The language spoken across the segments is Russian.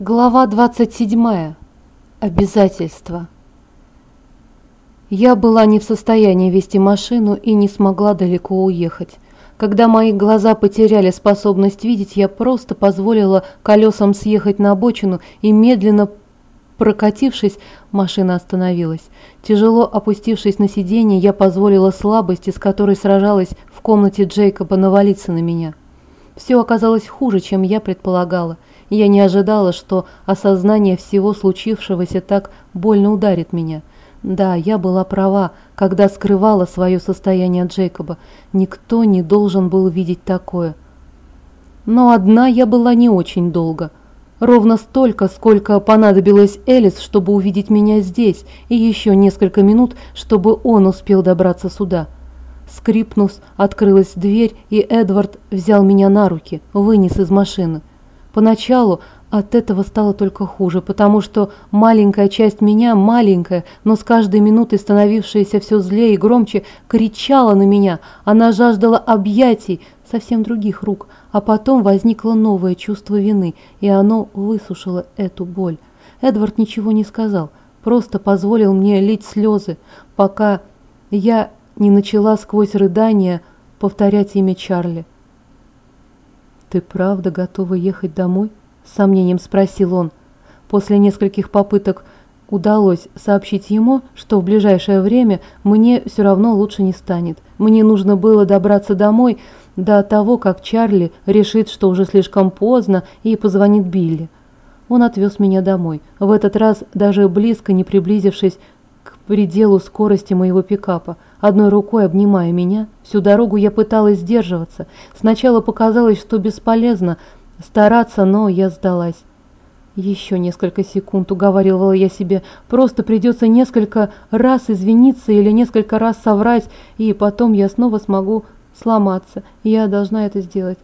Глава 27. Обязательства. Я была не в состоянии вести машину и не смогла далеко уехать. Когда мои глаза потеряли способность видеть, я просто позволила колесам съехать на обочину и медленно прокатившись, машина остановилась. Тяжело опустившись на сиденье, я позволила слабости, с которой сражалась в комнате Джейкоба, навалиться на меня. Все оказалось хуже, чем я предполагала. Я не ожидала, что осознание всего случившегося так больно ударит меня. Да, я была права, когда скрывала свое состояние Джейкоба. Никто не должен был видеть такое. Но одна я была не очень долго. Ровно столько, сколько понадобилось Элис, чтобы увидеть меня здесь, и еще несколько минут, чтобы он успел добраться сюда. Скрипнув, открылась дверь, и Эдвард взял меня на руки, вынес из машины. Поначалу от этого стало только хуже, потому что маленькая часть меня, маленькая, но с каждой минутой становившаяся все злее и громче, кричала на меня. Она жаждала объятий, совсем других рук, а потом возникло новое чувство вины, и оно высушило эту боль. Эдвард ничего не сказал, просто позволил мне лить слезы, пока я не начала сквозь рыдания повторять имя Чарли. «Ты правда готова ехать домой?» – с сомнением спросил он. После нескольких попыток удалось сообщить ему, что в ближайшее время мне все равно лучше не станет. Мне нужно было добраться домой до того, как Чарли решит, что уже слишком поздно, и позвонит Билли. Он отвез меня домой, в этот раз даже близко не приблизившись к пределу скорости моего пикапа – одной рукой обнимая меня. Всю дорогу я пыталась сдерживаться. Сначала показалось, что бесполезно стараться, но я сдалась. Еще несколько секунд уговаривала я себе, просто придется несколько раз извиниться или несколько раз соврать, и потом я снова смогу сломаться. Я должна это сделать.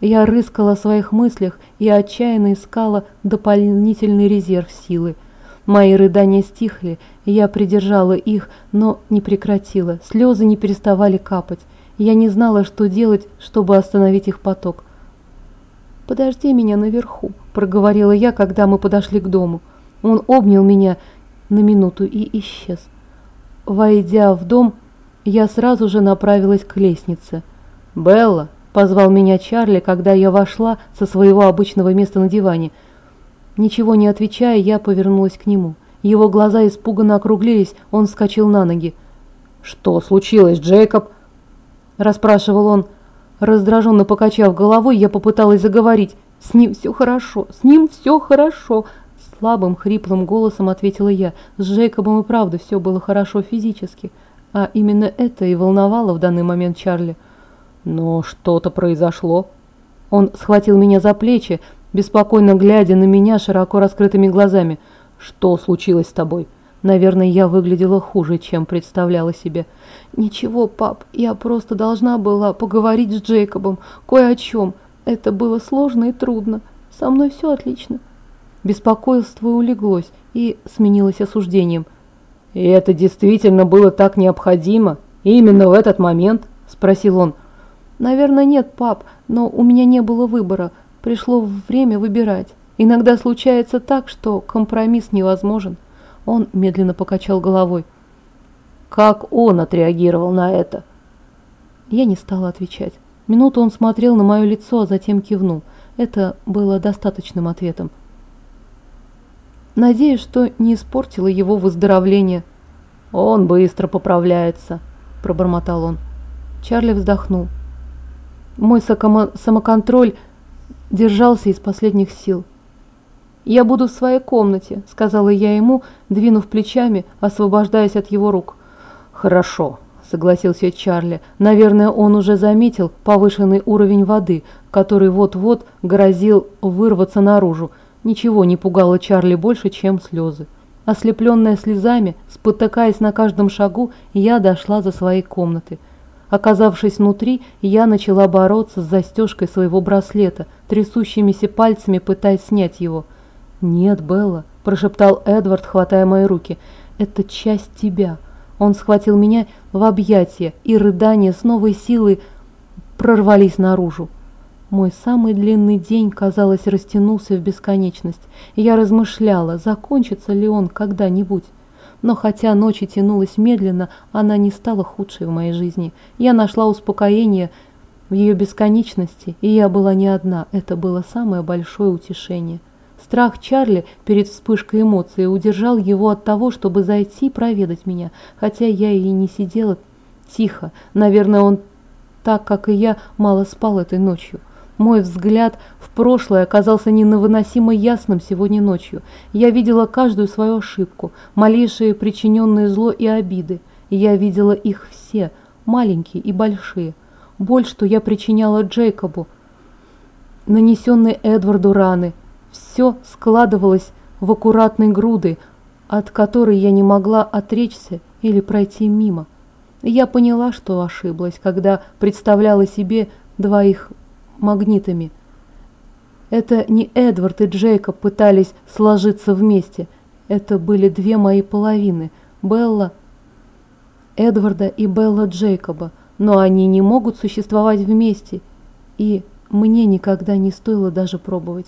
Я рыскала в своих мыслях и отчаянно искала дополнительный резерв силы. Мои рыдания стихли, я придержала их, но не прекратила. Слезы не переставали капать. Я не знала, что делать, чтобы остановить их поток. «Подожди меня наверху», – проговорила я, когда мы подошли к дому. Он обнял меня на минуту и исчез. Войдя в дом, я сразу же направилась к лестнице. «Белла!» – позвал меня Чарли, когда я вошла со своего обычного места на диване – Ничего не отвечая, я повернулась к нему. Его глаза испуганно округлились, он вскочил на ноги. «Что случилось, Джейкоб?» Расспрашивал он. Раздраженно покачав головой, я попыталась заговорить. «С ним все хорошо, с ним все хорошо!» Слабым, хриплым голосом ответила я. С Джейкобом и правда все было хорошо физически. А именно это и волновало в данный момент Чарли. Но что-то произошло. Он схватил меня за плечи, беспокойно глядя на меня широко раскрытыми глазами. «Что случилось с тобой?» Наверное, я выглядела хуже, чем представляла себе. «Ничего, пап, я просто должна была поговорить с Джейкобом кое о чем. Это было сложно и трудно. Со мной все отлично». Беспокойство улеглось и сменилось осуждением. «И это действительно было так необходимо? Именно в этот момент?» – спросил он. «Наверное, нет, пап, но у меня не было выбора. Пришло время выбирать. Иногда случается так, что компромисс невозможен. Он медленно покачал головой. Как он отреагировал на это? Я не стала отвечать. Минуту он смотрел на мое лицо, а затем кивнул. Это было достаточным ответом. Надеюсь, что не испортило его выздоровление. Он быстро поправляется, пробормотал он. Чарли вздохнул. Мой самоконтроль держался из последних сил. «Я буду в своей комнате», — сказала я ему, двинув плечами, освобождаясь от его рук. «Хорошо», — согласился Чарли. «Наверное, он уже заметил повышенный уровень воды, который вот-вот грозил вырваться наружу. Ничего не пугало Чарли больше, чем слезы. Ослепленная слезами, спотыкаясь на каждом шагу, я дошла до своей комнаты — Оказавшись внутри, я начала бороться с застежкой своего браслета, трясущимися пальцами пытаясь снять его. «Нет, Белла», – прошептал Эдвард, хватая мои руки, – «это часть тебя». Он схватил меня в объятия, и рыдания с новой силой прорвались наружу. Мой самый длинный день, казалось, растянулся в бесконечность, я размышляла, закончится ли он когда-нибудь. Но хотя ночь тянулась медленно, она не стала худшей в моей жизни. Я нашла успокоение в ее бесконечности, и я была не одна. Это было самое большое утешение. Страх Чарли перед вспышкой эмоций удержал его от того, чтобы зайти и проведать меня, хотя я и не сидела тихо. Наверное, он так, как и я, мало спал этой ночью. Мой взгляд в прошлое оказался невыносимо ясным сегодня ночью. Я видела каждую свою ошибку, малейшие причиненные зло и обиды. Я видела их все, маленькие и большие. Боль, что я причиняла Джейкобу, нанесенные Эдварду раны. Все складывалось в аккуратной груды, от которой я не могла отречься или пройти мимо. Я поняла, что ошиблась, когда представляла себе двоих магнитами. Это не Эдвард и Джейкоб пытались сложиться вместе. Это были две мои половины – Белла Эдварда и Белла Джейкоба. Но они не могут существовать вместе, и мне никогда не стоило даже пробовать.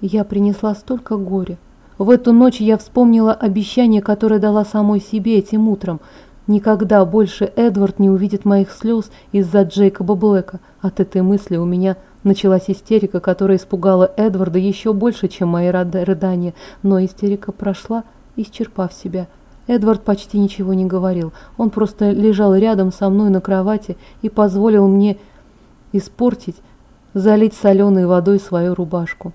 Я принесла столько горя. В эту ночь я вспомнила обещание, которое дала самой себе этим утром – Никогда больше Эдвард не увидит моих слез из-за Джейкоба Блэка. От этой мысли у меня началась истерика, которая испугала Эдварда еще больше, чем мои рыдания, но истерика прошла, исчерпав себя. Эдвард почти ничего не говорил. Он просто лежал рядом со мной на кровати и позволил мне испортить, залить соленой водой свою рубашку.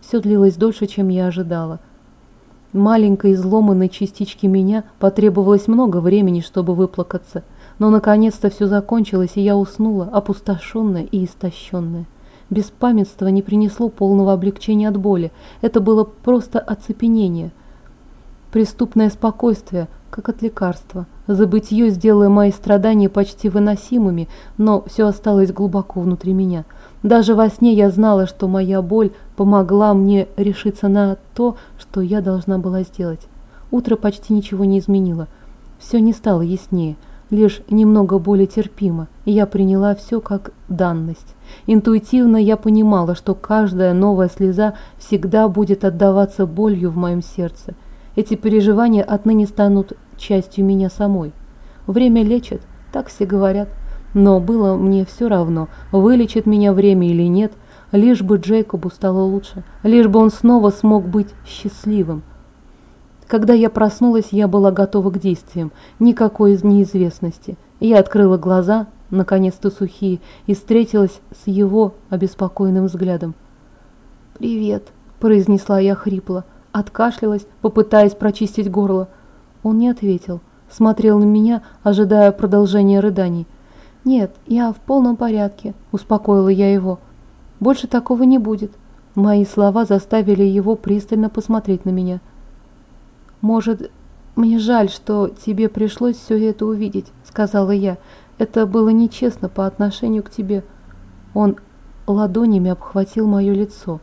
Все длилось дольше, чем я ожидала. Маленькой изломанной частичке меня потребовалось много времени, чтобы выплакаться, но наконец-то все закончилось, и я уснула, опустошенная и истощенная. Беспамятство не принесло полного облегчения от боли, это было просто оцепенение. Преступное спокойствие, как от лекарства. Забытье сделало мои страдания почти выносимыми, но все осталось глубоко внутри меня – даже во сне я знала, что моя боль помогла мне решиться на то, что я должна была сделать. Утро почти ничего не изменило. Все не стало яснее, лишь немного более терпимо, и я приняла все как данность. Интуитивно я понимала, что каждая новая слеза всегда будет отдаваться болью в моем сердце. Эти переживания отныне станут частью меня самой. Время лечит, так все говорят. Но было мне все равно, вылечит меня время или нет, лишь бы Джейкобу стало лучше, лишь бы он снова смог быть счастливым. Когда я проснулась, я была готова к действиям, никакой из неизвестности. Я открыла глаза, наконец-то сухие, и встретилась с его обеспокоенным взглядом. «Привет», – произнесла я хрипло, откашлялась, попытаясь прочистить горло. Он не ответил, смотрел на меня, ожидая продолжения рыданий. «Нет, я в полном порядке», – успокоила я его. «Больше такого не будет». Мои слова заставили его пристально посмотреть на меня. «Может, мне жаль, что тебе пришлось все это увидеть», – сказала я. «Это было нечестно по отношению к тебе». Он ладонями обхватил мое лицо.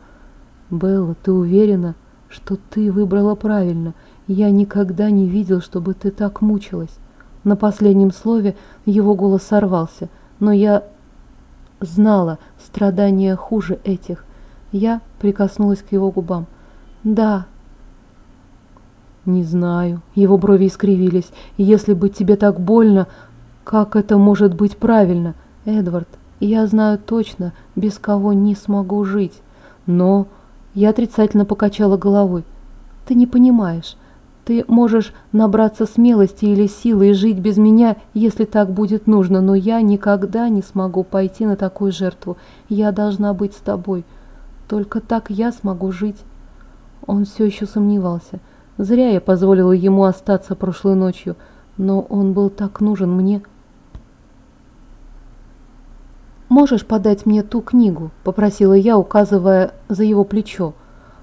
«Белла, ты уверена, что ты выбрала правильно? Я никогда не видел, чтобы ты так мучилась». На последнем слове его голос сорвался, но я знала, страдания хуже этих. Я прикоснулась к его губам. «Да». «Не знаю». Его брови искривились. «Если бы тебе так больно, как это может быть правильно?» «Эдвард, я знаю точно, без кого не смогу жить. Но...» Я отрицательно покачала головой. «Ты не понимаешь. Ты можешь набраться смелости или силы и жить без меня, если так будет нужно, но я никогда не смогу пойти на такую жертву. Я должна быть с тобой. Только так я смогу жить. Он все еще сомневался. Зря я позволила ему остаться прошлой ночью, но он был так нужен мне. «Можешь подать мне ту книгу?» – попросила я, указывая за его плечо.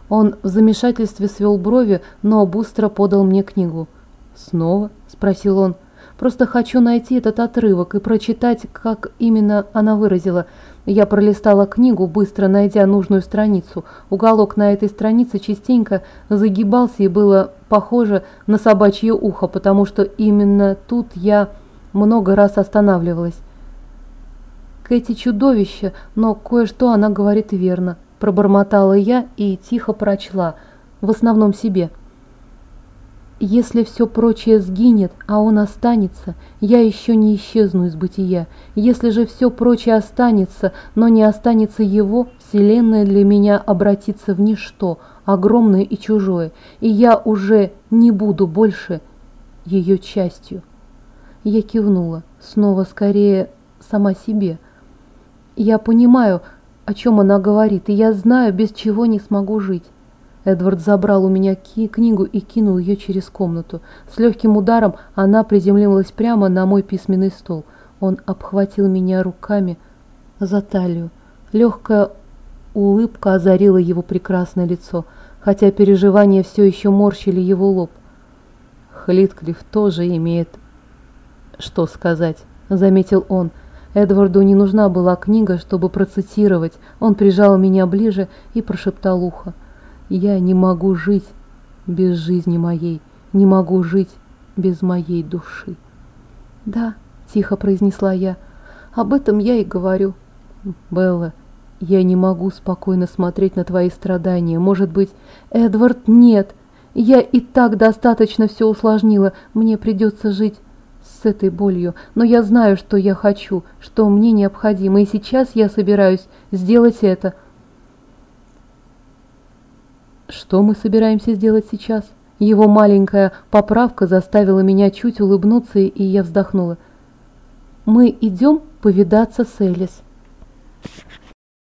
Он в замешательстве свел брови, но быстро подал мне книгу. «Снова?» – спросил он. «Просто хочу найти этот отрывок и прочитать, как именно она выразила. Я пролистала книгу, быстро найдя нужную страницу. Уголок на этой странице частенько загибался и было похоже на собачье ухо, потому что именно тут я много раз останавливалась. Кэти чудовище, но кое-что она говорит верно. Пробормотала я и тихо прочла, в основном себе. Если все прочее сгинет, а он останется, я еще не исчезну из бытия. Если же все прочее останется, но не останется его, вселенная для меня обратится в ничто, огромное и чужое, и я уже не буду больше ее частью. Я кивнула, снова скорее сама себе. Я понимаю, о чем она говорит, и я знаю, без чего не смогу жить. Эдвард забрал у меня ки книгу и кинул ее через комнату. С легким ударом она приземлилась прямо на мой письменный стол. Он обхватил меня руками за талию. Легкая улыбка озарила его прекрасное лицо, хотя переживания все еще морщили его лоб. Хлитклифф тоже имеет что сказать, заметил он. Эдварду не нужна была книга, чтобы процитировать. Он прижал меня ближе и прошептал ухо. Я не могу жить без жизни моей, не могу жить без моей души. Да, тихо произнесла я, об этом я и говорю. Белла, я не могу спокойно смотреть на твои страдания. Может быть, Эдвард, нет. Я и так достаточно все усложнила. Мне придется жить с этой болью, но я знаю, что я хочу, что мне необходимо, и сейчас я собираюсь сделать это – что мы собираемся сделать сейчас? Его маленькая поправка заставила меня чуть улыбнуться, и я вздохнула. Мы идем повидаться с Элис.